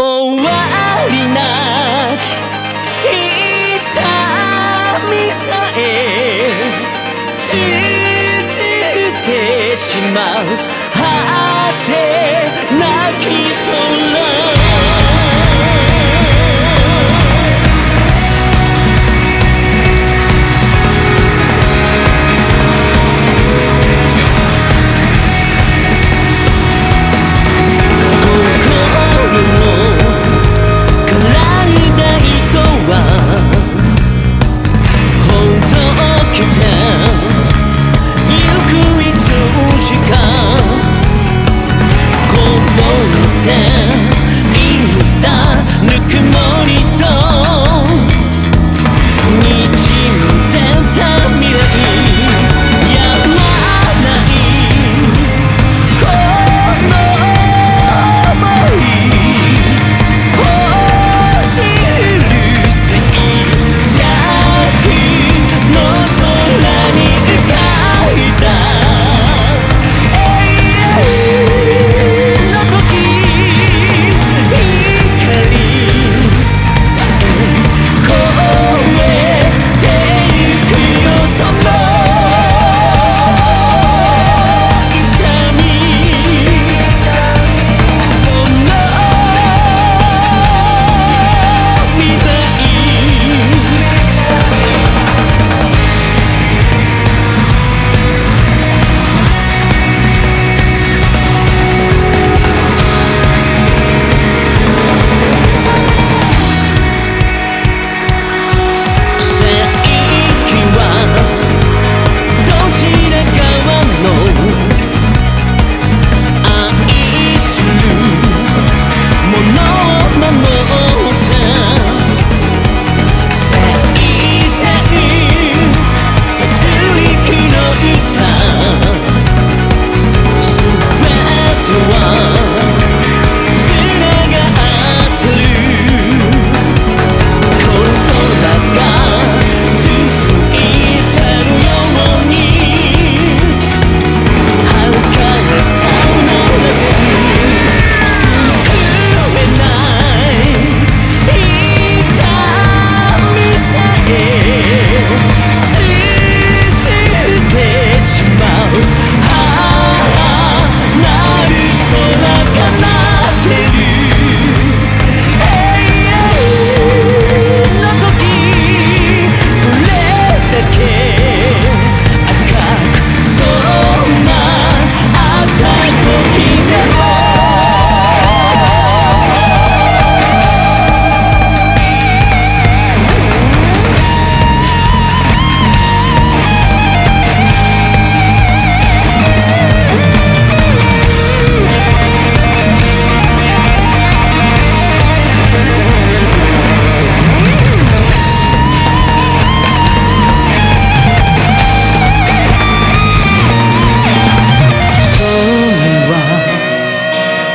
終わりなき痛みさえ続いてしまう。果て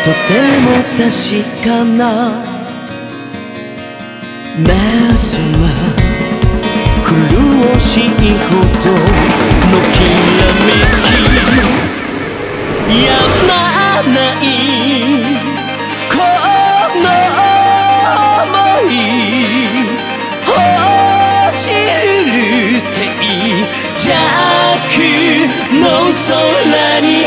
とても確かな目覚ま苦しいほどのきらめきやまないこの想い星るせい弱の空に